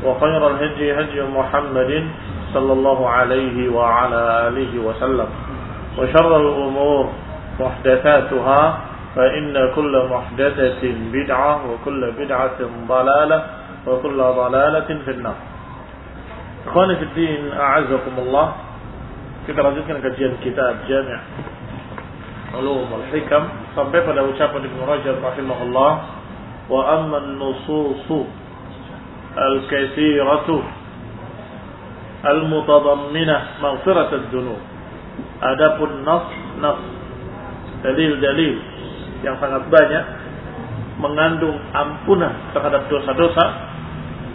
وخير الهدي هدي محمد صلى الله عليه وعلى آله وسلم. وشر الأمور محدثاتها فإن كل محدثة بدعة وكل بدعة ضلالة وكل ضلالة في النار. إخواني في الدين أعزكم الله. Kita lanjutkan kajian kitab Jami' Ulum al-Hikam. Sampai pada ucapan Ibnu Rajab rahimahullah wa amma an-nususu al-katsiratu al-mutadamminah maghfirat ad-dunub adapun nas nas dalil-dalil yang sangat banyak mengandung ampunan terhadap dosa-dosa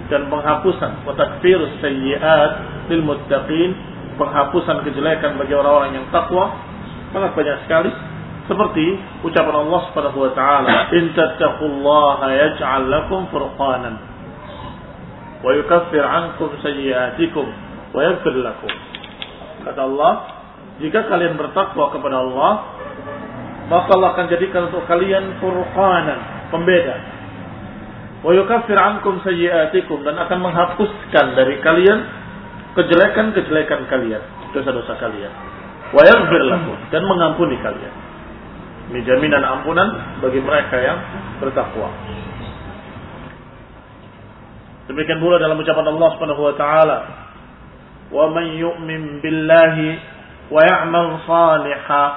dan penghapusan wa takfir sayyi'at lil muttaqin penghapusan kejelekan bagi orang-orang yang takwa sangat banyak sekali. Seperti ucapan Allah Subhanahu wa taala in tattaqullaha yaj'al lakum furqanan wa yukaffir 'ankum sayyi'atikum wa yaghfir lakum. Kata Allah jika kalian bertakwa kepada Allah maka Allah akan jadikan untuk kalian furqanan pembeda. Wa yukaffir 'ankum sayyi'atikum dan akan menghapuskan dari kalian kejelekan-kejelekan kalian dosa-dosa kalian. Wa yaghfir lakum dan mengampuni kalian. Ini jaminan ampunan bagi mereka yang bertakwa. Demikian pula dalam ucapan Allah Subhanahu wa taala, "Wa man yu'min billahi wa ya'mal salihan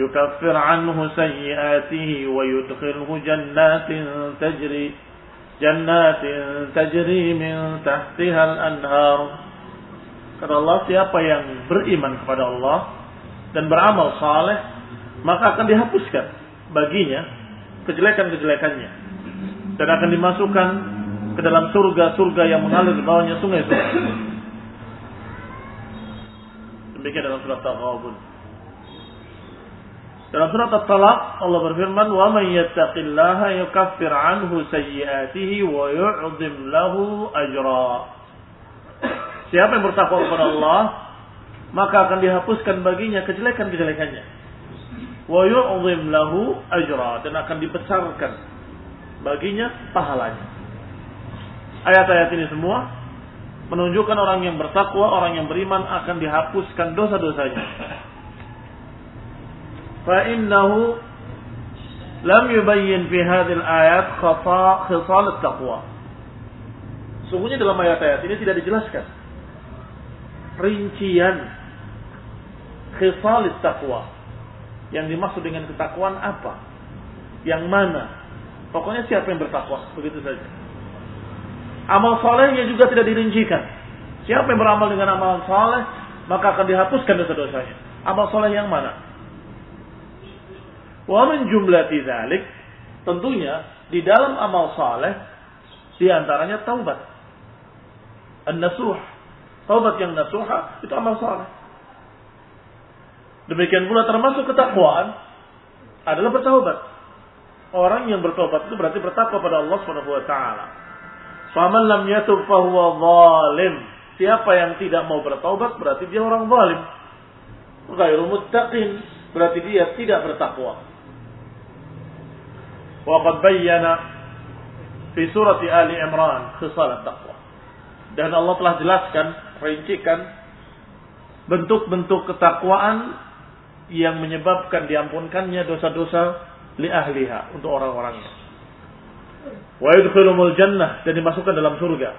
yukaffir 'anhu sayyi'atihi wa yudkhilhu jannatin tajri jannatin tajri min tahtiha al-anhar." Kata Allah, siapa yang beriman kepada Allah dan beramal saleh maka akan dihapuskan baginya kejelekan-kejelekannya dan akan dimasukkan ke dalam surga-surga yang mengalir di bawahnya sungai-sungai. Demikian dalam surat Taghabun. Dalam surat At-Talaq Allah berfirman, "Wa may yattaqillaha yukaffir 'anhu sayyi'atihi wa yu'dhim lahu ajra." Siapa yang bertakwa kepada Allah, maka akan dihapuskan baginya kejelekan-kejelekannya wa yu'zim lahu ajra dan akan dibesarkan baginya pahalanya. Ayat-ayat ini semua menunjukkan orang yang bertakwa, orang yang beriman akan dihapuskan dosa-dosanya. Lam yubayyin fi hadhihi al-ayat khisal at-taqwa. Sungguhnya dalam ayat-ayat ini tidak dijelaskan rincian khisal at-taqwa yang dimaksud dengan ketakwaan apa? Yang mana? Pokoknya siapa yang bertakwa, begitu saja. Amal solehnya juga tidak dirincikan. Siapa yang beramal dengan amal soleh, maka akan dihapuskan dosa-dosanya. Amal soleh yang mana? Wa min jumlati tentunya di dalam amal soleh di antaranya taubat. An-nasuh. Taubat yang nasuha itu amal soleh. Demikian pula termasuk ketakwaan adalah bertaubat. Orang yang bertobat itu berarti bertakwa pada Allah Subhanahu wa taala. Faman lam yatub fahuwa zalim. Siapa yang tidak mau bertaubat berarti dia orang zalim. ghairu muttaqin, berarti dia tidak bertakwa. Wa qad bayyana fi surati Ali Imran khisal taqwa. Dan Allah telah jelaskan, rincikan bentuk-bentuk ketakwaan yang menyebabkan diampunkannya dosa-dosa li ahliha untuk orang-orangnya wa yadkhulumul jannah dan dimasukkan dalam surga.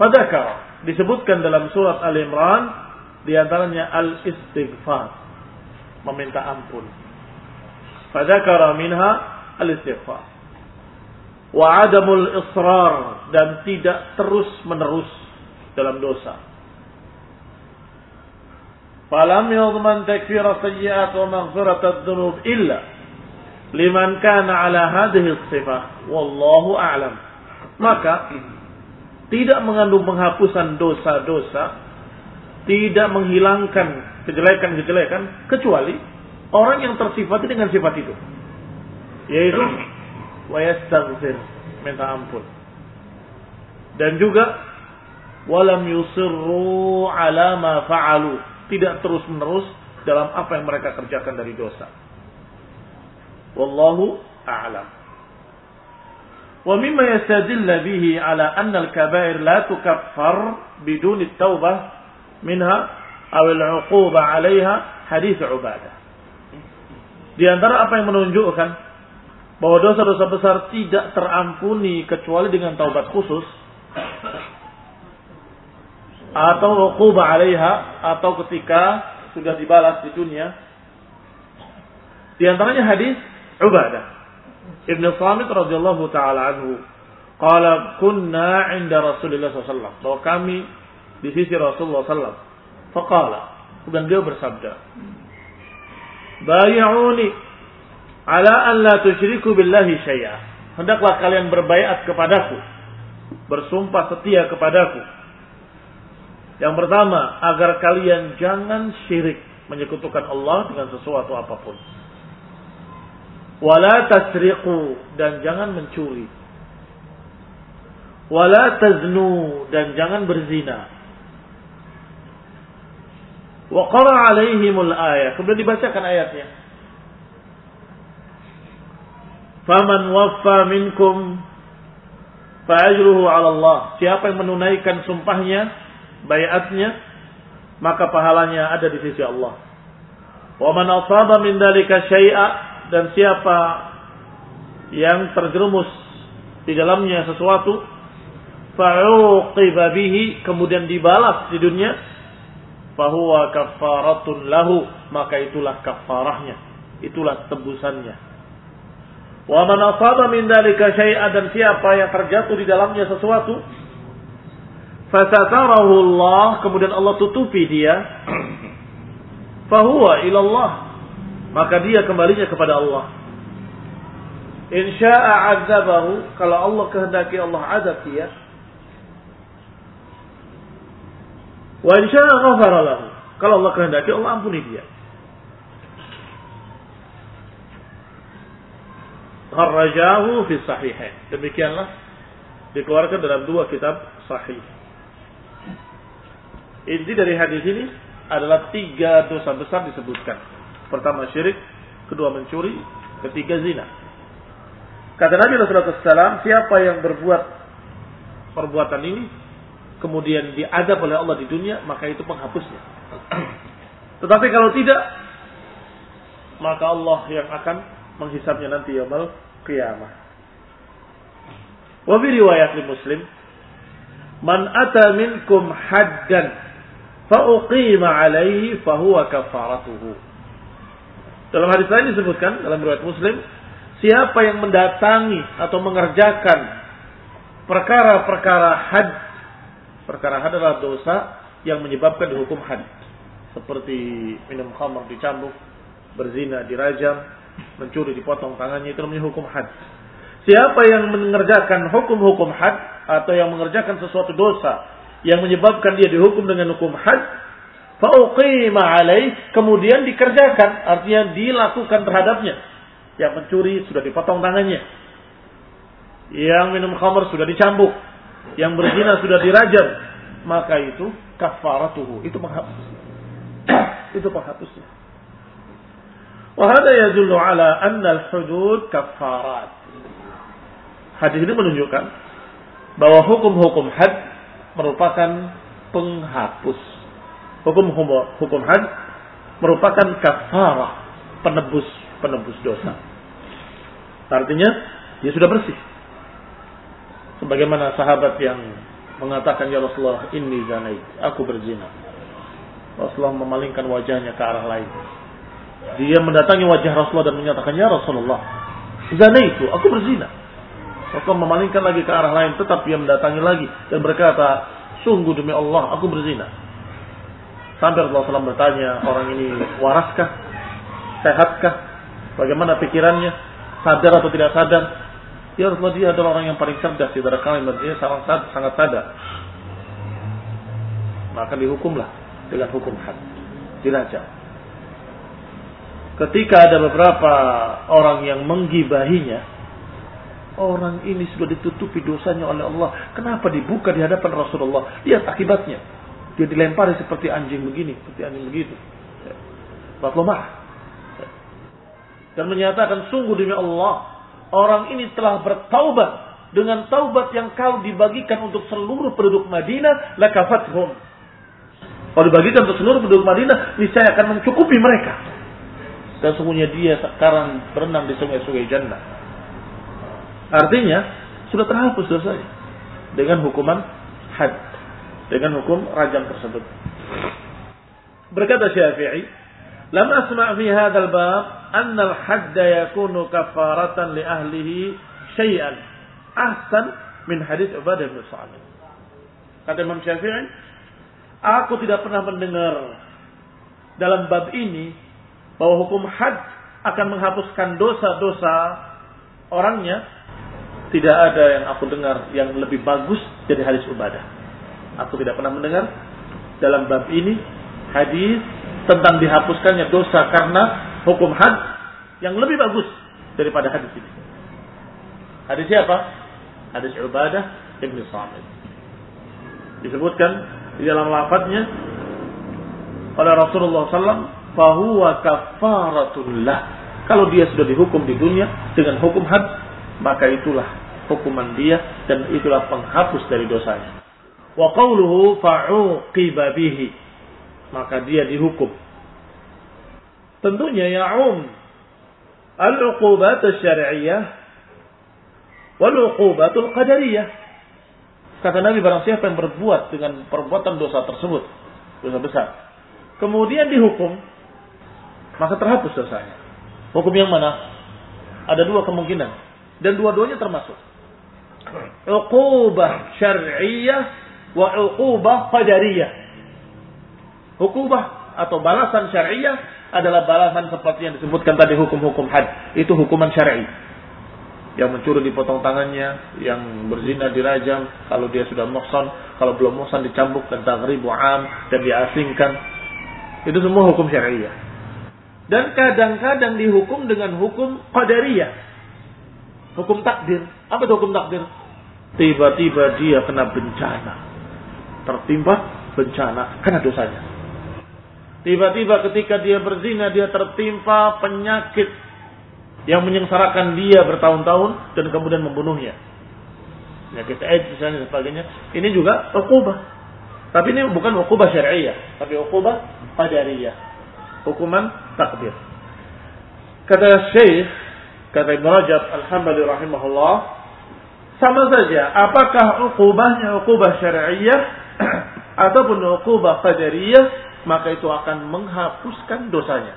Fadakar disebutkan dalam surat Al Imran di antaranya al istighfar meminta ampun. Fadakar minha al istighfar. Wa adamul israr dan tidak terus menerus dalam dosa. Falam yudman takfir sayyi'at wa maghfirat illa liman kana ala hadhihi sifah wallahu a'lam. Maka tidak mengandung penghapusan dosa-dosa tidak menghilangkan kejelekan-kejelekan kecuali orang yang tersifati dengan sifat itu. Yaitu wayastaghfir minta ampun. Dan juga walam yusirru ala ma fa'alu. Tidak terus-menerus dalam apa yang mereka kerjakan dari dosa. Wallahu a'lam. Wa mimma yastadilla bihi ala anna al-kaba'ir la tukaffar bidun at-taubah minha aw al-'uquba 'alayha hadis Ubadah. Di antara apa yang menunjukkan bahwa dosa-dosa besar tidak terampuni kecuali dengan taubat khusus atau uquba 'alaiha atau ketika sudah dibalas di dunia. Di antaranya hadis Ubadah. Ibn Samit radhiyallahu taala anhu qala kunna 'inda Rasulullah sallallahu bahwa kami di sisi Rasulullah sallallahu faqala kemudian dia bersabda Bay'uni ala an la tusyriku billahi syai'a. Hendaklah kalian berbaiat kepadaku bersumpah setia kepadaku. Yang pertama, agar kalian jangan syirik menyekutukan Allah dengan sesuatu apa pun. Wala tasriqu dan jangan mencuri. Wala taznu dan jangan berzina. Wa qara alaihimul ayat. Kemudian dibacakan ayatnya. Faman waffa minkum fa'ajruhu 'ala Allah. Siapa yang menunaikan sumpahnya bayatnya maka pahalanya ada di sisi Allah. Wa man asaba min dalika syai'a dan siapa yang terjerumus di dalamnya sesuatu fa'uqiba bihi kemudian dibalas di dunia fahuwa kafaratun lahu maka itulah kafarahnya itulah tebusannya wa man asaba min dalika syai'a dan siapa yang terjatuh di dalamnya sesuatu Fasatarahu Allah, kemudian Allah tutupi dia. Fahuwa ilallah. Maka dia kembalinya kepada Allah. Insya'a azabahu, kalau Allah kehendaki Allah azab dia. Wa insya'a ghafara lahu. Kalau Allah kehendaki Allah ampuni dia. Kharrajahu fi sahihain. Demikianlah dikeluarkan dalam dua kitab sahih. Inti dari hadis ini adalah tiga dosa besar disebutkan. Pertama syirik, kedua mencuri, ketiga zina. Kata Nabi Rasulullah SAW, siapa yang berbuat perbuatan ini, kemudian diadab oleh Allah di dunia, maka itu penghapusnya. Tetapi kalau tidak, maka Allah yang akan menghisapnya nanti yaumul qiyamah. Wa bi riwayat Muslim, man ata minkum haddan fauqima alaihi fahuwa kafaratuhu. Dalam hadis lain disebutkan dalam riwayat Muslim, siapa yang mendatangi atau mengerjakan perkara-perkara had, perkara had adalah dosa yang menyebabkan dihukum had, seperti minum khamr dicambuk, berzina dirajam, mencuri dipotong tangannya itu namanya hukum had. Siapa yang mengerjakan hukum-hukum had atau yang mengerjakan sesuatu dosa yang menyebabkan dia dihukum dengan hukum had fauqima alaih kemudian dikerjakan. Artinya dilakukan terhadapnya. Yang mencuri sudah dipotong tangannya. Yang minum khamr sudah dicambuk. Yang berzina sudah dirajam maka itu kafaratuhu. Itu menghapus itu penghapusnya. Wahada yadullu ala anna al-hudud kafarat. Hadis ini menunjukkan bahwa hukum-hukum had merupakan penghapus. Hukum hukum had merupakan kafarah, penebus penebus dosa. Artinya dia sudah bersih. Sebagaimana sahabat yang mengatakan ya Rasulullah ini zanai, aku berzina. Rasulullah memalingkan wajahnya ke arah lain. Dia mendatangi wajah Rasulullah dan menyatakan ya Rasulullah, zanai itu, aku berzina. Rasulullah memalingkan lagi ke arah lain, tetap dia mendatangi lagi dan berkata, sungguh demi Allah, aku berzina. Sampai Rasulullah SAW bertanya, orang ini waraskah? Sehatkah? Bagaimana pikirannya? Sadar atau tidak sadar? Ya Rasulullah dia adalah orang yang paling cerdas di antara kami dia sangat, sangat sadar. Maka dihukumlah dengan hukum had. Dirajam. Ketika ada beberapa orang yang menggibahinya, orang ini sudah ditutupi dosanya oleh Allah. Kenapa dibuka di hadapan Rasulullah? Lihat akibatnya. Dia dilempari seperti anjing begini, seperti anjing begitu. Rasulullah dan menyatakan sungguh demi Allah orang ini telah bertaubat. Dengan taubat yang kau dibagikan untuk seluruh penduduk Madinah lakafathum. Kalau dibagikan untuk seluruh penduduk Madinah niscaya akan mencukupi mereka. Dan sungguhnya dia sekarang berenang di sungai-sungai jannah. Artinya sudah terhapus dosanya dengan hukuman had dengan hukum rajam tersebut. Berkata Syafi'i, "Lam asma' fi hadzal bab anna al-hadd yakunu kafaratan li ahlihi syai'an ahsan min hadits Ubadah bin Sa'id." Kata Imam Syafi'i, "Aku tidak pernah mendengar dalam bab ini bahwa hukum had akan menghapuskan dosa-dosa orangnya." Tidak ada yang aku dengar yang lebih bagus dari hadis ibadah aku tidak pernah mendengar dalam bab ini hadis tentang dihapuskannya dosa karena hukum had yang lebih bagus daripada hadis ini. Hadis siapa? Hadis Ubadah Ibn Samit. Disebutkan di dalam lafadznya oleh Rasulullah SAW, fahuwa kafaratullah. Kalau dia sudah dihukum di dunia dengan hukum had, maka itulah hukuman dia dan itulah penghapus dari dosanya. Wa qawluhu fa'uqiba bihi. Maka dia dihukum tentunya ya'um al-uqubat syariyyah wal-uqubat qadariyah. Kata Nabi barang siapa yang berbuat dengan perbuatan dosa tersebut, dosa besar, kemudian dihukum, maka terhapus dosanya. Hukum yang mana? Ada dua kemungkinan dan dua-duanya termasuk. Uqubah syar'iyyah wa uqubah qadariyah. Hukubah atau balasan syariah adalah balasan seperti yang disebutkan tadi hukum-hukum had. Itu hukuman syar'i. Yang mencuri dipotong tangannya, yang berzina dirajam, kalau dia sudah muhsan, kalau belum muhsan dicambuk dan taghribu am dan diasingkan. Itu semua hukum syariah. Dan kadang-kadang dihukum dengan hukum qadariyah. Hukum takdir. Apa itu hukum takdir? Tiba-tiba dia kena bencana. Tertimpa bencana karena dosanya. Tiba-tiba ketika dia berzina dia tertimpa penyakit yang menyengsarakan dia bertahun-tahun dan kemudian membunuhnya. Penyakit AIDS misalnya dan sebagainya. Ini juga ukubah. Tapi ini bukan ukubah syariah, tapi ukubah qadariyah. Hukuman takdir. Kata Syekh, kata Ibn Rajab Al-Hambali rahimahullah, sama saja apakah ukubahnya ukubah syariah ataupun ukubah qadariyah maka itu akan menghapuskan dosanya.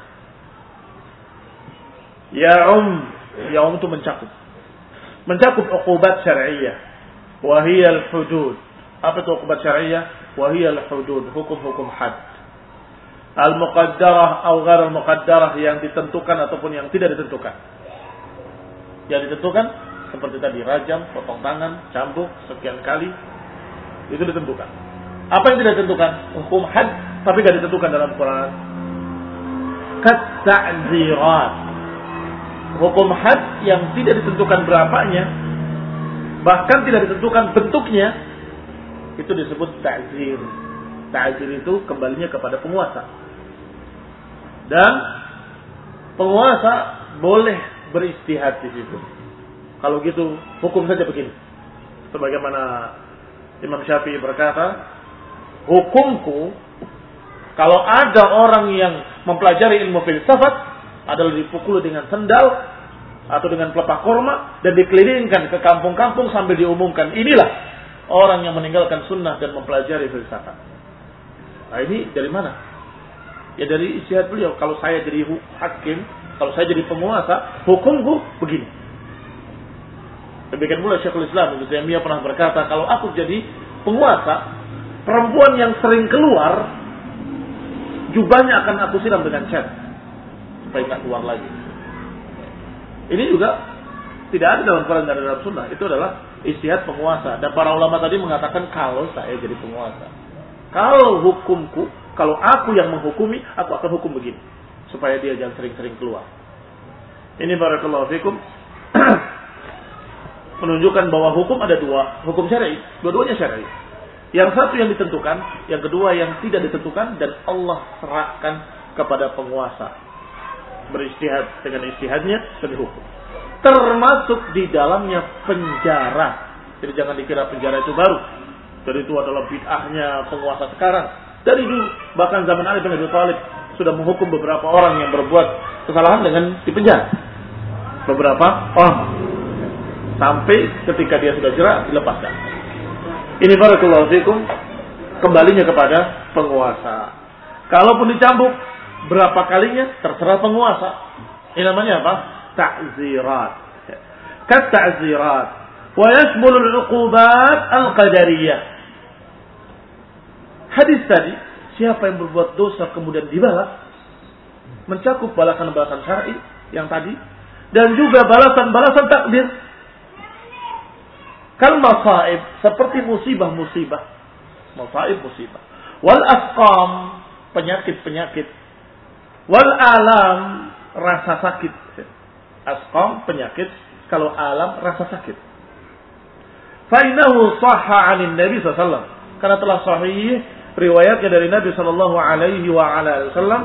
Ya um, ya um itu mencakup. Mencakup ukubat syariah. Wahiyal hudud. Apa itu ukubat syariah? Wahiyal hudud. Hukum-hukum had. Al-muqaddarah atau ghair al-muqaddarah yang ditentukan ataupun yang tidak ditentukan. Yang ditentukan seperti tadi rajam, potong tangan, cambuk sekian kali itu ditentukan. Apa yang tidak ditentukan? Hukum had tapi tidak ditentukan dalam Quran. Kat-ta'zirat. Hukum had yang tidak ditentukan berapanya, bahkan tidak ditentukan bentuknya, itu disebut ta'zir. Ta'zir itu kembalinya kepada penguasa. Dan penguasa boleh beristihad di situ. Kalau gitu hukum saja begini. Sebagaimana Imam Syafi'i berkata, hukumku kalau ada orang yang mempelajari ilmu filsafat adalah dipukul dengan sendal atau dengan pelepah kurma dan dikelilingkan ke kampung-kampung sambil diumumkan inilah orang yang meninggalkan sunnah dan mempelajari filsafat. Nah ini dari mana? Ya dari istihad beliau. Kalau saya jadi hakim, kalau saya jadi penguasa, hukumku begini. Demikian pula Syekhul Islam Ibnu Taimiyah pernah berkata, kalau aku jadi penguasa, perempuan yang sering keluar, jubahnya akan aku siram dengan cat supaya nggak keluar lagi. Ini juga tidak ada dalam Quran dan dalam Sunnah. Itu adalah istihad penguasa. Dan para ulama tadi mengatakan kalau saya jadi penguasa, kalau hukumku, kalau aku yang menghukumi, aku akan hukum begini supaya dia jangan sering-sering keluar. Ini barakallahu fikum menunjukkan bahwa hukum ada dua, hukum syar'i, dua-duanya syar'i. Yang satu yang ditentukan, yang kedua yang tidak ditentukan dan Allah serahkan kepada penguasa. Beristihad dengan istihadnya dan hukum. Termasuk di dalamnya penjara. Jadi jangan dikira penjara itu baru. Jadi itu adalah bid'ahnya penguasa sekarang. Dari dulu, bahkan zaman Ali bin Abi Thalib sudah menghukum beberapa orang yang berbuat kesalahan dengan dipenjara. Beberapa orang. Sampai ketika dia sudah jerak, dilepaskan. Ini barakallahu fikum kembalinya kepada penguasa. Kalaupun dicambuk berapa kalinya terserah penguasa. Ini namanya apa? Ta'zirat. Kat ta'zirat. Wa yashmulu al-uqubat al-qadariyah. Hadis tadi Siapa yang berbuat dosa kemudian dibalas, mencakup balasan-balasan syar'i yang tadi, dan juga balasan-balasan takdir. Kal masaib, seperti musibah-musibah. Masaib musibah. Wal asqam, penyakit-penyakit. Wal alam, rasa sakit. Asqam, penyakit. Kalau alam, rasa sakit. Fainahu sahha anin Nabi SAW. Karena telah sahih riwayatnya dari Nabi Shallallahu Alaihi Wasallam,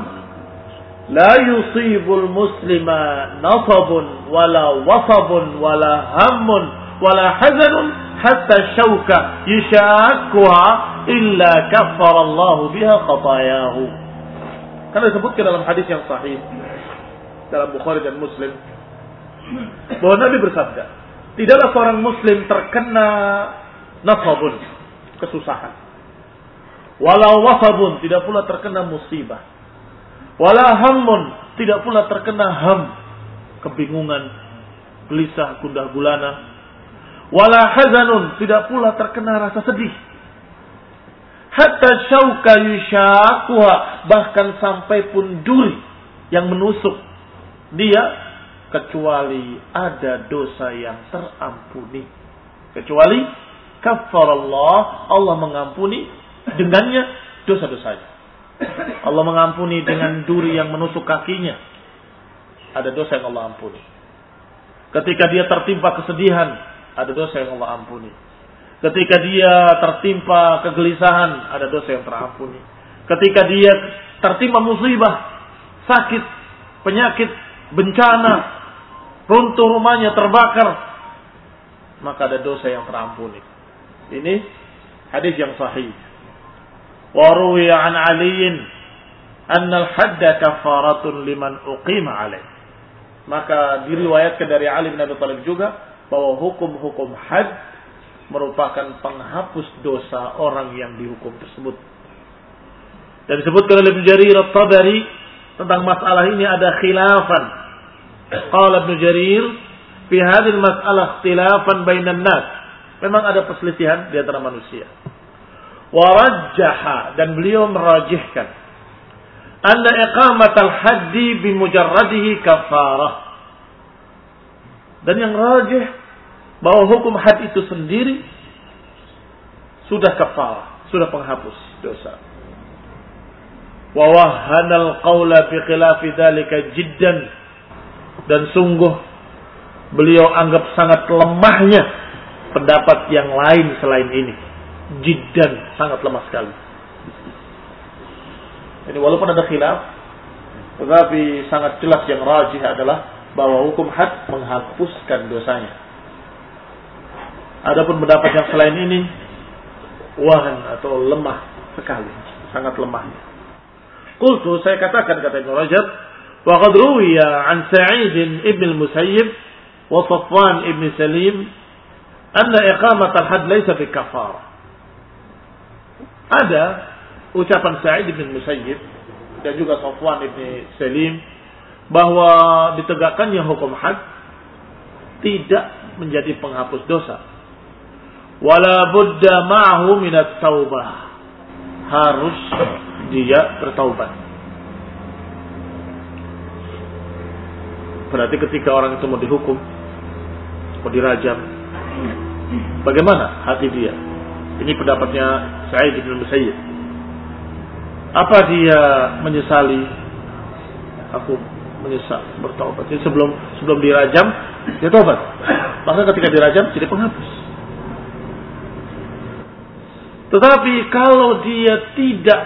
la yusibul muslima nasabun wala wasabun wala hammun wala hazanun hatta syauka yishakkuha illa Allah biha khatayahu. Karena disebutkan dalam hadis yang sahih dalam Bukhari dan Muslim bahwa Nabi bersabda, tidaklah seorang muslim terkena nasabun, kesusahan Walau wasabun tidak pula terkena musibah. Walau hamun tidak pula terkena ham, kebingungan, gelisah, gundah gulana. Walau hazanun tidak pula terkena rasa sedih. Hatta syauka yushakuha bahkan sampai pun duri yang menusuk dia kecuali ada dosa yang terampuni. Kecuali kafarallah Allah mengampuni dengannya dosa-dosanya. Allah mengampuni dengan duri yang menusuk kakinya. Ada dosa yang Allah ampuni. Ketika dia tertimpa kesedihan, ada dosa yang Allah ampuni. Ketika dia tertimpa kegelisahan, ada dosa yang terampuni. Ketika dia tertimpa musibah, sakit, penyakit, bencana, runtuh rumahnya terbakar, maka ada dosa yang terampuni. Ini hadis yang sahih. وروي عن علي أن الحد كفارة لمن أقيم عليه maka diriwayatkan dari Ali bin Abi Thalib juga bahwa hukum-hukum had merupakan penghapus dosa orang yang dihukum tersebut. Dan disebutkan oleh Ibnu Jarir At-Tabari tentang masalah ini ada khilafan. Qala Ibnu Jarir fi hadhihi al-mas'alah ikhtilafan bainan nas. Memang ada perselisihan di antara manusia warajjaha dan beliau merajihkan anna iqamat al-haddi bimujarradihi kafarah dan yang rajih bahwa hukum had itu sendiri sudah kafarah sudah penghapus dosa wa wahana al-qawla fi khilafi dhalika jiddan dan sungguh beliau anggap sangat lemahnya pendapat yang lain selain ini jiddan sangat lemah sekali. Jadi walaupun ada khilaf, Tetapi sangat jelas yang rajih adalah bahwa hukum had menghapuskan dosanya. Adapun pendapat yang selain ini wahan atau lemah sekali, sangat lemah. Kultu saya katakan kata Ibnu Rajab, wa qad ruwiya an Sa'id ibn al-Musayyib wa Safwan ibn Salim anna iqamat al-had laysa bi kafar. Ada ucapan Sa'id ibn Musayyib dan juga Safwan ibn Salim bahwa ditegakkannya hukum had tidak menjadi penghapus dosa. Wala budda ma'ahu minat taubah. Harus dia bertaubat. Berarti ketika orang itu mau dihukum, mau dirajam, bagaimana hati dia? Ini pendapatnya Sa'id bin Musayyib. Apa dia menyesali? Aku menyesal bertobat. Jadi sebelum sebelum dirajam dia tobat. Maka ketika dirajam jadi penghapus. Tetapi kalau dia tidak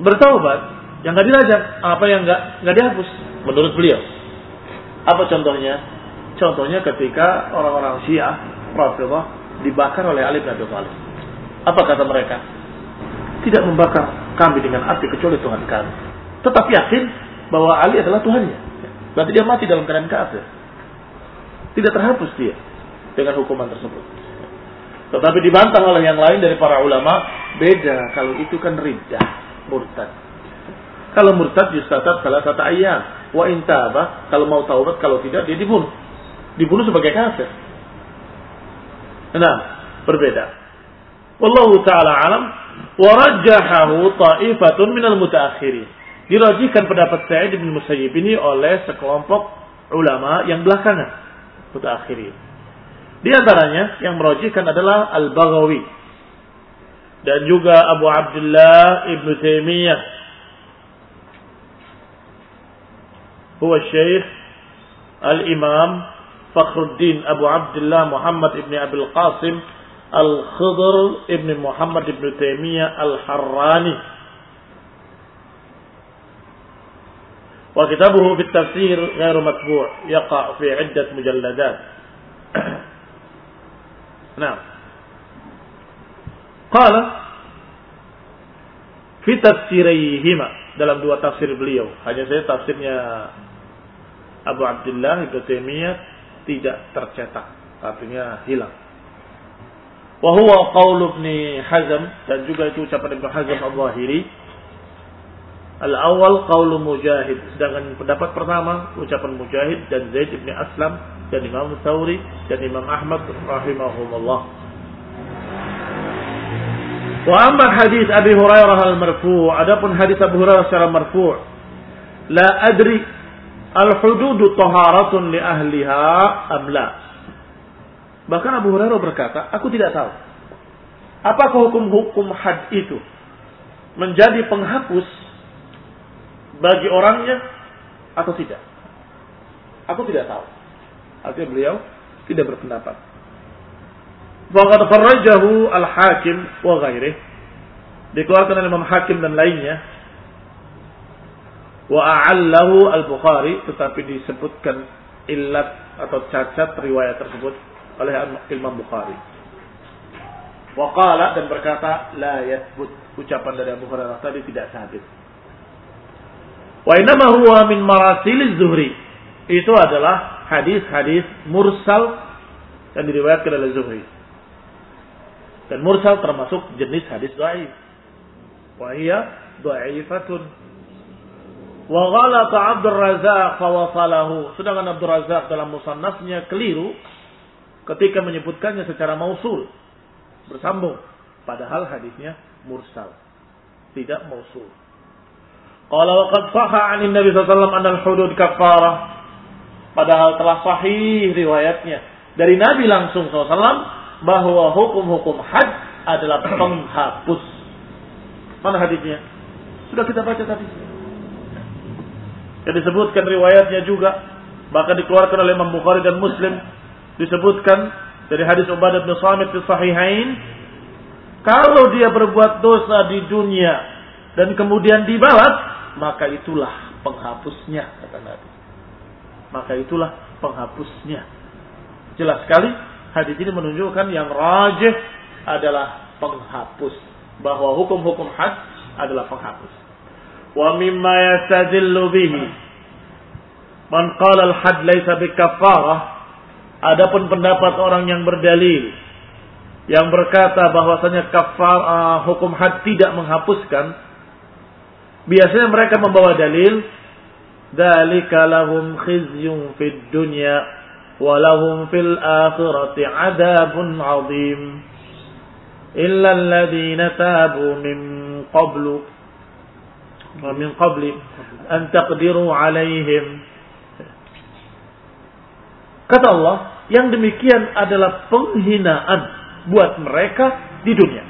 bertobat, yang nggak dirajam, apa yang nggak nggak dihapus menurut beliau. Apa contohnya? Contohnya ketika orang-orang Syiah, Rasulullah dibakar oleh Ali bin Abi Thalib. Apa kata mereka? Tidak membakar kami dengan api kecuali Tuhan kami. Tetapi yakin bahwa Ali adalah Tuhannya. Berarti dia mati dalam keadaan kafir. Tidak terhapus dia dengan hukuman tersebut. Tetapi dibantah oleh yang lain dari para ulama, beda kalau itu kan riddah, murtad. Kalau murtad yustatab salah satu ayat. Wa intaba, kalau mau taubat, kalau tidak dia dibunuh. Dibunuh sebagai kafir. Nah, berbeda. Wallahu ta'ala alam wa rajjahahu ta'ifatun minal mutaakhirin dirajihkan pendapat Sa'id bin Musayyib ini oleh sekelompok ulama yang belakangan, mutaakhirin. Di antaranya yang merajihkan adalah Al-Baghawi dan juga Abu Abdullah Ibn Taimiyah. Huwa Syekh Al-Imam Fakhruddin Abu Abdullah Muhammad Ibn Abil Qasim Al-Khidr Ibn Muhammad Ibn Taimiyah Al-Harrani وكتابه في التفسير غير مطبوع يقع في عدة مجلدات Nah. Qala fi tafsiraihima dalam dua tafsir beliau. Hanya saya tafsirnya Abu Abdullah Ibnu Taimiyah tidak tercetak, artinya hilang. Wa huwa qaul Ibnu Hazm dan juga itu ucapan Ibnu Hazm Al-Zahiri. Al-awwal qaul Mujahid, sedangkan pendapat pertama ucapan Mujahid dan Zaid bin Aslam dan Imam Thawri dan Imam Ahmad rahimahumullah. Wa amma hadis Abi Hurairah al-marfu' adapun hadis Abu Hurairah secara marfu' la adri al-hududu taharatun li ahliha am la. Bahkan Abu Hurairah berkata, aku tidak tahu apakah hukum-hukum had itu menjadi penghapus bagi orangnya atau tidak? Aku tidak tahu. Artinya beliau tidak berpendapat. Faqad farrajahu al-Hakim wa ghairih. Dikeluarkan oleh Imam Hakim dan lainnya. Wa a'allahu al-Bukhari tetapi disebutkan illat atau cacat riwayat tersebut oleh Imam Bukhari. Wa qala dan berkata la yathbut ucapan dari Abu Hurairah tadi tidak sabit. Wa inama huwa min marasil Zuhri. Itu adalah hadis-hadis mursal yang diriwayatkan oleh Zuhri. Dan mursal termasuk jenis hadis dhaif. Wa hiya dhaifatun. Wa ghalata Abdul Razak fawasalahu. Sedangkan Abdul Razak dalam musannafnya keliru ketika menyebutkannya secara mausul. Bersambung. Padahal hadisnya mursal. Tidak mausul. Qala wa qad 'an Nabi sallallahu alaihi wasallam hudud kafarah. Padahal telah sahih riwayatnya dari Nabi langsung SAW bahwa hukum-hukum had adalah penghapus. Mana hadisnya? Sudah kita baca tadi. Yang disebutkan riwayatnya juga bahkan dikeluarkan oleh Imam Bukhari dan Muslim disebutkan dari hadis Ubadah bin Samit di Sahihain kalau dia berbuat dosa di dunia dan kemudian dibalas maka itulah penghapusnya kata Nabi. Maka itulah penghapusnya. Jelas sekali hadis ini menunjukkan yang rajih adalah penghapus bahwa hukum-hukum had adalah penghapus. Wa mimma yastadillu bihi man qala al-had laisa bikaffarah Adapun pendapat orang yang berdalil yang berkata bahwasanya kafar uh, hukum had tidak menghapuskan biasanya mereka membawa dalil dzalika lahum khizyun fid dunya wa lahum fil akhirati adabun azim illa alladhina tabu min qablu wa min qabli an taqdiru alaihim kata Allah yang demikian adalah penghinaan buat mereka di dunia.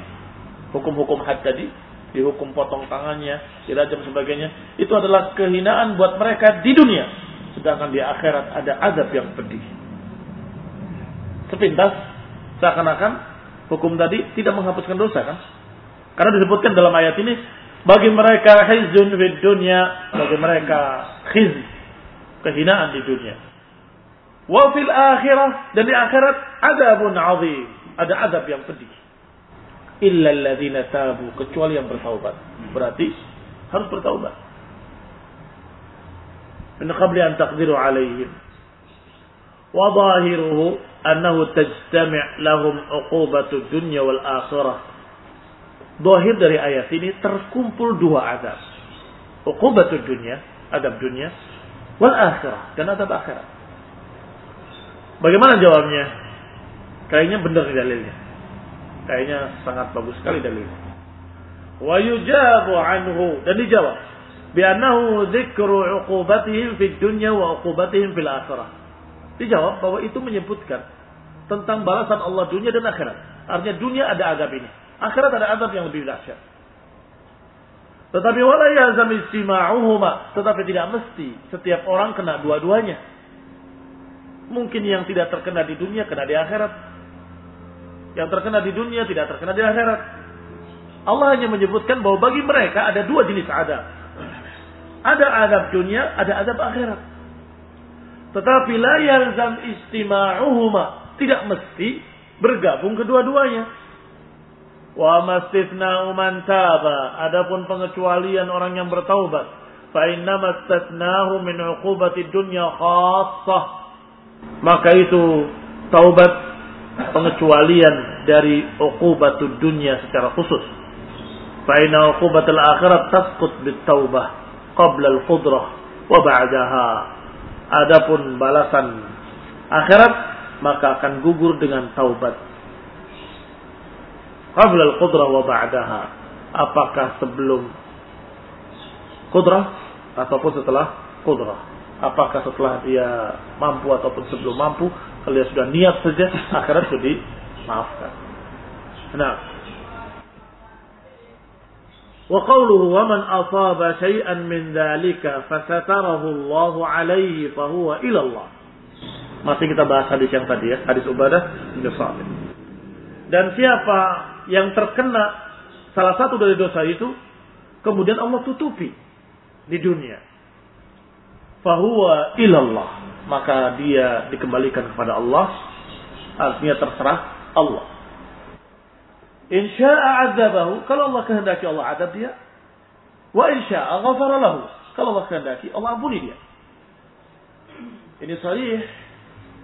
Hukum-hukum had tadi, dihukum potong tangannya, dirajam sebagainya, itu adalah kehinaan buat mereka di dunia. Sedangkan di akhirat ada azab yang pedih. Sepintas, seakan-akan hukum tadi tidak menghapuskan dosa kan? Karena disebutkan dalam ayat ini, bagi mereka hizun di dunia, bagi mereka khiz, kehinaan di dunia. Wa fil akhirah dan di akhirat adabun ada azab yang pedih. Illa alladzina tabu kecuali yang bertaubat. Berarti harus bertaubat. Min qabli an taqdiru alaihim. Wa zahiruhu annahu tajtami' lahum uqubatu dunya wal akhirah. Zahir dari ayat ini terkumpul dua azab. Uqubatu dunya, adab dunia, wal akhirah dan adab akhirat. Bagaimana jawabnya? Kayaknya benar dalilnya. Kayaknya sangat bagus sekali dalilnya. Wa yujabu anhu dan dijawab bi annahu dzikru uqubatihim fid dunya wa uqubatihim fil akhirah. Dijawab bahwa itu menyebutkan tentang balasan Allah dunia dan akhirat. Artinya dunia ada azab ini, akhirat ada azab yang lebih dahsyat. Tetapi wala yazam istima'uhuma, tetapi tidak mesti setiap orang kena dua-duanya. Mungkin yang tidak terkena di dunia kena di akhirat. Yang terkena di dunia tidak terkena di akhirat. Allah hanya menyebutkan bahwa bagi mereka ada dua jenis adab. Ada adab dunia, ada adab akhirat. Tetapi la yalzam istima'uhuma. Tidak mesti bergabung kedua-duanya. Wa mastithna'u man taba. Adapun pengecualian orang yang bertaubat. Fa innama istatnahu min uqubati dunya khassah. Maka itu taubat pengecualian dari uqubatud dunia secara khusus. Fa inna uqubatul akhirat tasqut taubah qabla al-qudrah wa ba'daha. Adapun balasan akhirat maka akan gugur dengan taubat. Qabla al-qudrah wa ba'daha. Apakah sebelum kudrah ataupun setelah kudrah? Apakah setelah dia mampu ataupun sebelum mampu kalau dia sudah niat saja, akhirat sudah dimaafkan. Nah. Wa qawluhu wa man asaba syai'an min dzalika fasatarahu Allah alaihi fa huwa ila Allah. Masih kita bahas hadis yang tadi ya, hadis Ubadah bin. Dan siapa yang terkena salah satu dari dosa itu, kemudian Allah tutupi di dunia. Fahuwa ilallah maka dia dikembalikan kepada Allah. Artinya terserah Allah. Insya'a adzabahu kalau Allah kehendaki Allah adab dia. Wa insya'a ghafara lahu kalau Allah kehendaki Allah ampuni dia. Ini sahih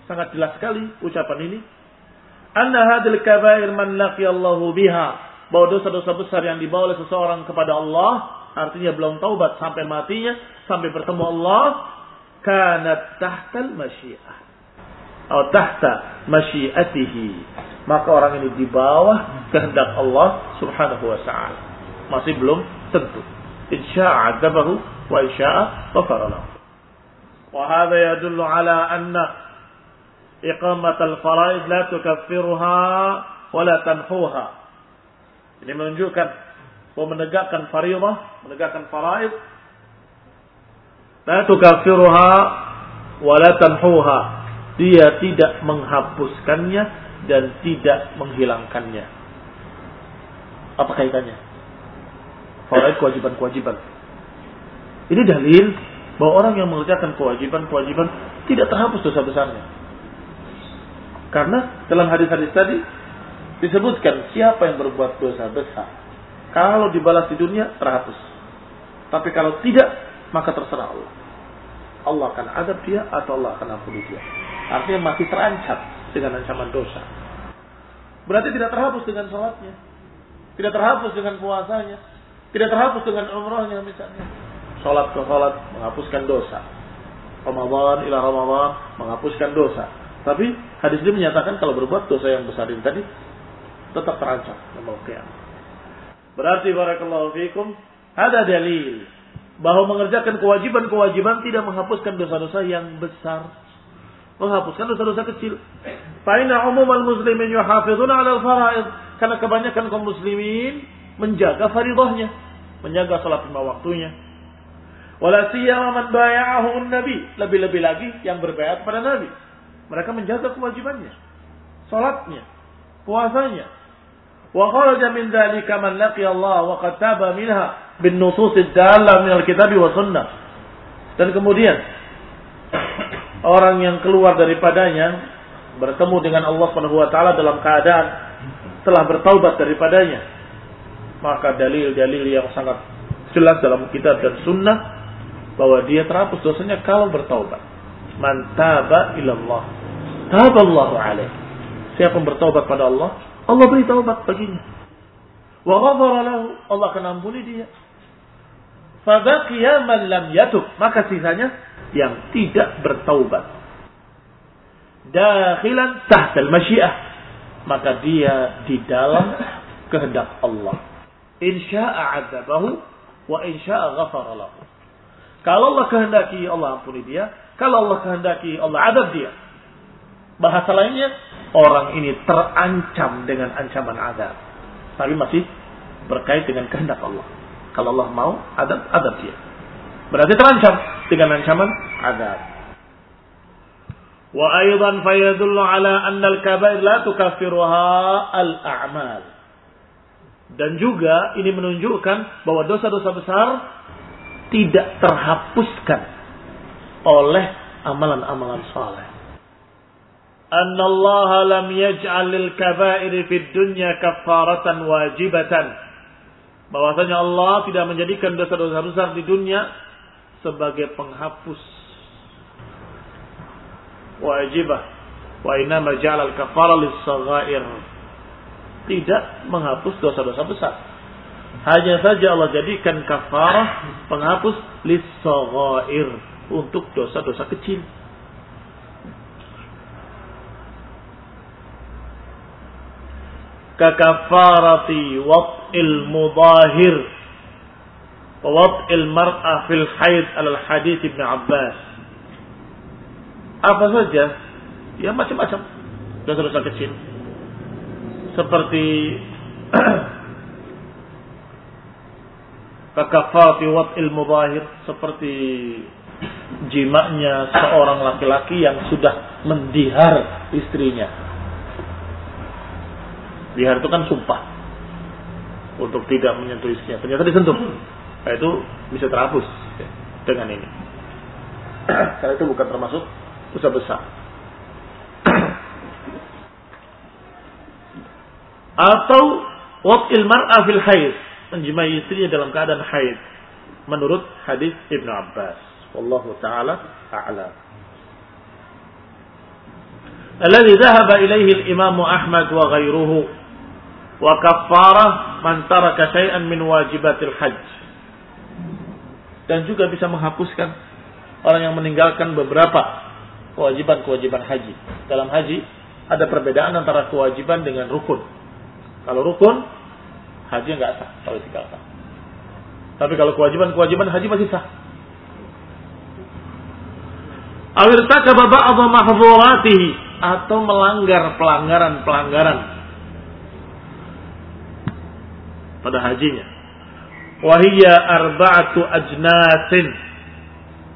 sangat jelas sekali ucapan ini. Anna hadil kabair man laqiyallahu biha bahwa dosa-dosa besar yang dibawa oleh seseorang kepada Allah artinya belum taubat sampai matinya sampai bertemu Allah kanat tahtal masyiah atau tahta masyiatihi maka orang ini di bawah kehendak Allah subhanahu wa ta'ala masih belum tentu insya'a adabahu wa insya'a ghafara lahu wa hadha yadullu ala anna iqamat al-faraid la tukaffiruha wa la tanhuha ini menunjukkan bahwa menegakkan faridah menegakkan faraid La tukaffiruha wa la tanhuha. Dia tidak menghapuskannya dan tidak menghilangkannya. Apa kaitannya? Faraid kewajiban-kewajiban. Ini dalil bahwa orang yang mengerjakan kewajiban-kewajiban tidak terhapus dosa besarnya. Karena dalam hadis-hadis tadi disebutkan siapa yang berbuat dosa besar. Kalau dibalas di dunia terhapus. Tapi kalau tidak maka terserah Allah. Allah akan adab dia atau Allah akan ampuni dia. Artinya masih terancam dengan ancaman dosa. Berarti tidak terhapus dengan sholatnya. Tidak terhapus dengan puasanya. Tidak terhapus dengan umrohnya misalnya. Sholat ke sholat menghapuskan dosa. Ramadan ila Ramadan menghapuskan dosa. Tapi hadis ini menyatakan kalau berbuat dosa yang besar ini tadi tetap terancam Berarti barakallahu fikum ada dalil bahwa mengerjakan kewajiban-kewajiban tidak menghapuskan dosa-dosa yang besar. Menghapuskan dosa-dosa kecil. Fa'ina umumal muslimin yuhafiduna ala al-faraid. Karena kebanyakan kaum muslimin menjaga faridahnya. Menjaga salat lima waktunya. Wala siyama man baya'ahu nabi. Lebih-lebih lagi yang berbayat pada nabi. Mereka menjaga kewajibannya. Salatnya. Puasanya. Man laqiya Allah wa qad taba minha bin nusus dalla min al-kitab wa sunnah. Dan kemudian orang yang keluar daripadanya bertemu dengan Allah Subhanahu wa taala dalam keadaan telah bertaubat daripadanya. Maka dalil-dalil yang sangat jelas dalam kitab dan sunnah bahwa dia terhapus dosanya kalau bertaubat. Man taba ilallah. Taballahu alaih. Siapa yang bertaubat pada Allah, Allah beri taubat baginya. Wa ghafara lahu. Allah akan ampuni dia. Fabaqiya man lam yatub. Maka sisanya yang tidak bertaubat. Dakhilan tahtal masyiah. Maka dia di dalam kehendak Allah. Insya'a adabahu wa insya'a ghafara lahu. Kalau Allah kehendaki Allah ampuni dia. Kalau Allah kehendaki Allah adab dia. Bahasa lainnya, orang ini terancam dengan ancaman adab. Tapi masih berkait dengan kehendak Allah. Kalau Allah mau, adab, adab dia. Berarti terancam dengan ancaman adab. Wa ala anna al-kabair la al-a'mal. Dan juga ini menunjukkan bahwa dosa-dosa besar tidak terhapuskan oleh amalan-amalan saleh. Allah lam yaj'al lil kabair fid dunya kaffaratan wajibatan. Bahwasanya Allah tidak menjadikan dosa-dosa besar di dunia sebagai penghapus. Wajibah. Wa inna majal al kafara lis tidak menghapus dosa-dosa besar. Hanya saja Allah jadikan kafarah penghapus lis untuk dosa-dosa kecil kakafarati wat'il mudahir. Wa wat'il mar'ah fil haid al hadith Ibn Abbas. Apa saja ya macam-macam. Dosa-dosa kecil. Seperti kakafarati wat'il mudahir seperti jimaknya seorang laki-laki yang sudah mendihar istrinya Dihar itu kan sumpah untuk tidak menyentuh istrinya. Ternyata disentuh. Nah, itu bisa terhapus dengan ini. Karena itu bukan termasuk dosa besar. Atau wat ilmar afil haid. Menjimai istrinya dalam keadaan haid. Menurut hadis Ibn Abbas. Wallahu ta'ala a'lam. الذي ذهب إليه الإمام أحمد وغيره wa kafarah man taraka syai'an min wajibatil hajj. Dan juga bisa menghapuskan orang yang meninggalkan beberapa kewajiban-kewajiban haji. Dalam haji ada perbedaan antara kewajiban dengan rukun. Kalau rukun, haji nggak sah kalau tinggalkan. Tapi kalau kewajiban-kewajiban haji masih sah. Awir takaba ba'dha mahdzuratihi atau melanggar pelanggaran-pelanggaran pada hajinya. Wahiyya arba'atu ajnasin.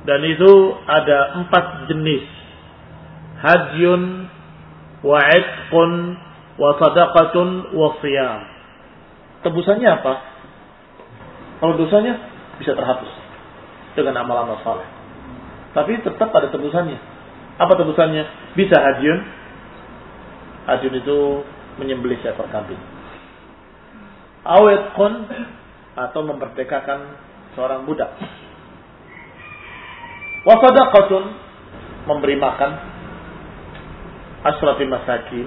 Dan itu ada empat jenis. Hajyun, wa itqun, wa sadaqatun, wa siyam. Tebusannya apa? Kalau dosanya bisa terhapus dengan amal-amal saleh. Tapi tetap ada tebusannya. Apa tebusannya? Bisa hadiun. Hadiun itu menyembelih seekor kambing. Awet kun atau memerdekakan seorang budak. Wasadaqatun memberi makan. Asrati masakin.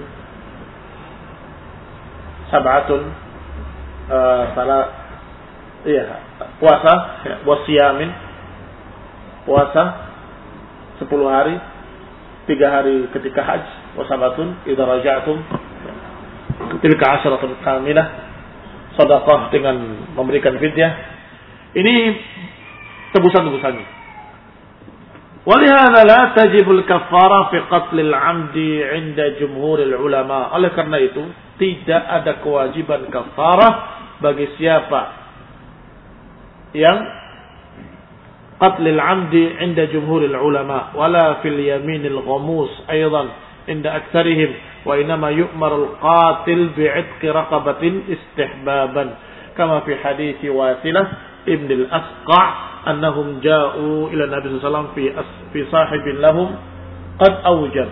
Sab'atun uh, salah iya puasa ya, wasiyamin puasa 10 hari. Tiga hari ketika haji. Wasabatun idza raja'tum tilka asyaratun kamilah sedekah dengan memberikan fidyah ini tebusan-tebusannya ولهذا لا تجب الكفارة في قتل العمد عند جمهور العلماء oleh karena itu tidak ada kewajiban kafarah bagi siapa yang قتل العمد عند جمهور العلماء ولا في اليمين الغموس أيضا عند أكثرهم وإنما يؤمر القاتل بعتق رقبة استحبابا. كما في حديث واسلة ابن الأسقع أنهم جاءوا إلى النبي صلى الله عليه وسلم في في صاحب لهم قد أوجب.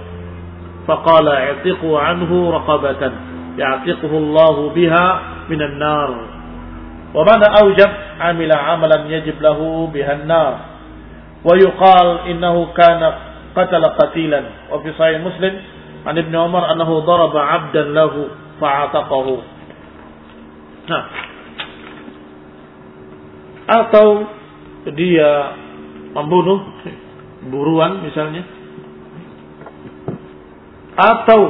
فقال اعتقوا عنه رقبة يعتقه الله بها من النار. ومعنى أوجب عمل عملا يجب له بها النار. ويقال إنه كان قتل قتيلا. وفي صحيح مسلم An Ibn Umar anahu daraba 'abdan lahu fa'ataqahu. Nah. Atau dia membunuh buruan misalnya. Atau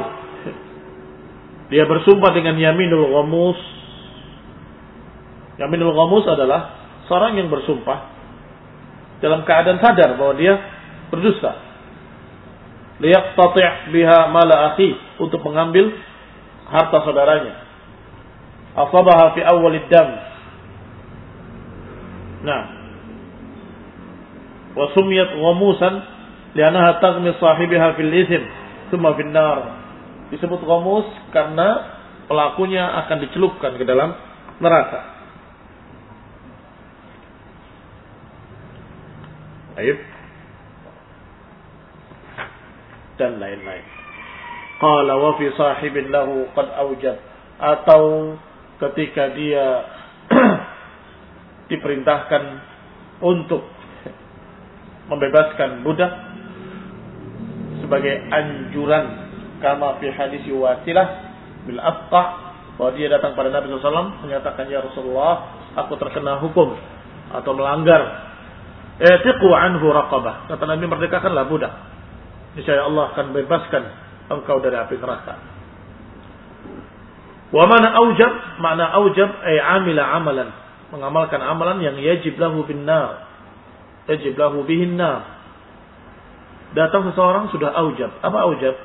dia bersumpah dengan yaminul ghamus. Yaminul ghamus adalah seorang yang bersumpah dalam keadaan sadar bahwa dia berdusta liyaqtati' biha mala akhi. Untuk mengambil harta saudaranya. Asabaha fi awwalid dam. Nah. Wa sumiyat ghamusan li'annaha taghmi sahibiha fil ithm thumma fil disebut ghamus karena pelakunya akan dicelupkan ke dalam neraka. Aib dan lain-lain. Qala wa fi sahibin lahu qad aujab atau ketika dia diperintahkan untuk membebaskan budak sebagai anjuran kama fi hadis wasilah bil afqa bahwa dia datang pada Nabi SAW menyatakan ya Rasulullah aku terkena hukum atau melanggar Etiqu anhu raqabah. Kata Nabi merdekakanlah budak. Niscaya Allah akan bebaskan engkau dari api neraka. Wa mana aujab? Makna aujab ay amila amalan. Mengamalkan amalan yang yajib lahu bin nar. Yajib lahu bihin nar. Datang seseorang sudah aujab. Apa aujab?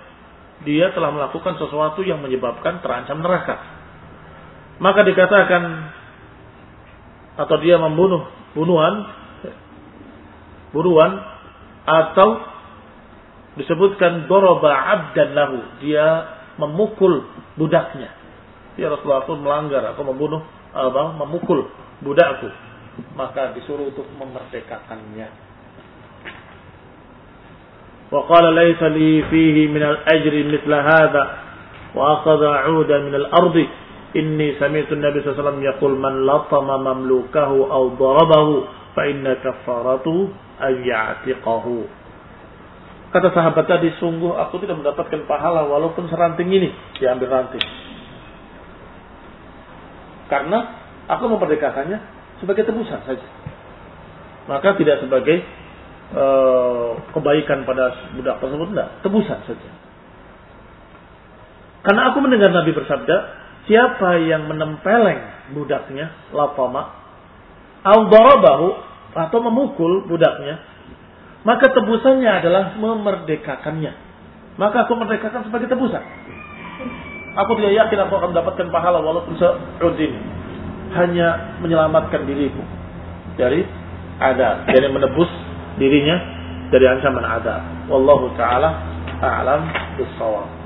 Dia telah melakukan sesuatu yang menyebabkan terancam neraka. Maka dikatakan atau dia membunuh bunuhan buruan atau disebutkan doroba abdan lahu. Dia memukul budaknya. Ya Rasulullah pun melanggar atau membunuh apa memukul budakku. Maka disuruh untuk memerdekakannya. Wa qala laysa li fihi min al-ajri mithla hadha wa akhadha 'udan min al-ardi inni sami'tu an-nabi sallallahu alaihi wasallam yaqul man latama mamlukahu aw darabahu fa inna kafaratu ayyatiqahu. Kata sahabat tadi, sungguh aku tidak mendapatkan pahala walaupun seranting ini diambil ranting. Karena aku memperdekakannya sebagai tebusan saja. Maka tidak sebagai uh, kebaikan pada budak tersebut, tidak. Tebusan saja. Karena aku mendengar Nabi bersabda, siapa yang menempeleng budaknya, lapama, atau memukul budaknya, maka tebusannya adalah memerdekakannya. Maka aku merdekakan sebagai tebusan. Aku tidak yakin aku akan mendapatkan pahala walaupun seud ini. Hanya menyelamatkan diriku dari ada, dari menebus dirinya dari ancaman ada. Wallahu taala a'lam bissawab.